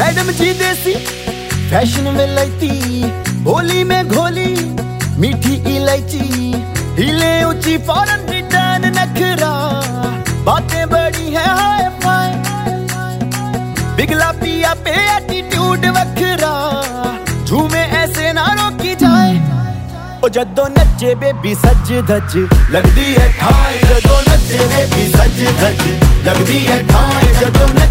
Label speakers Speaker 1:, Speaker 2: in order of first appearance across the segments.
Speaker 1: Madam जी देसी fashion में लैती बोली में घोली, मीठी इलायची हिले ऊँची फ़ौरन रिटर्न नखरा। बातें बड़ी है, हाय, फाय। बिगला पिया पे एटीट्यूड वखरा। झूमे ऐसे ना रोकी जाए। ओ जदों नचे बेबी सज धज। लगदी है ठाई जदों नचे बेबी सज धज। लगदी है ठाई जदों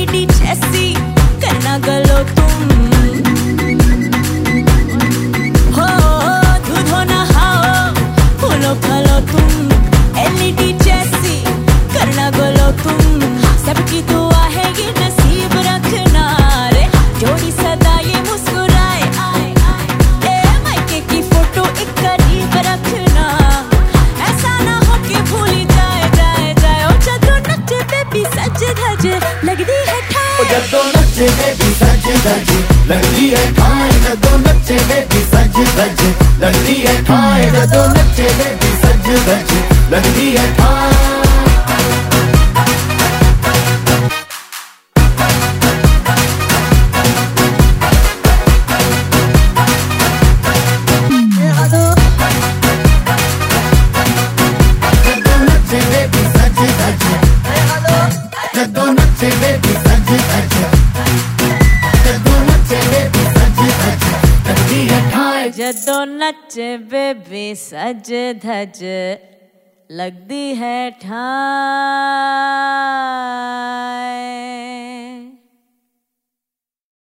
Speaker 1: सीढ़ी जैसी करना गलो तुम। हो दूधो नहाओ फूलो फलो तुम। एलईडी जैसी करना गलो तुम। सबकी तुम जदों नचे बेबी सज धज लगदी है खाए जदों नचे बेबी सज धज जदों नच बेबी सज धज लगती है
Speaker 2: ठा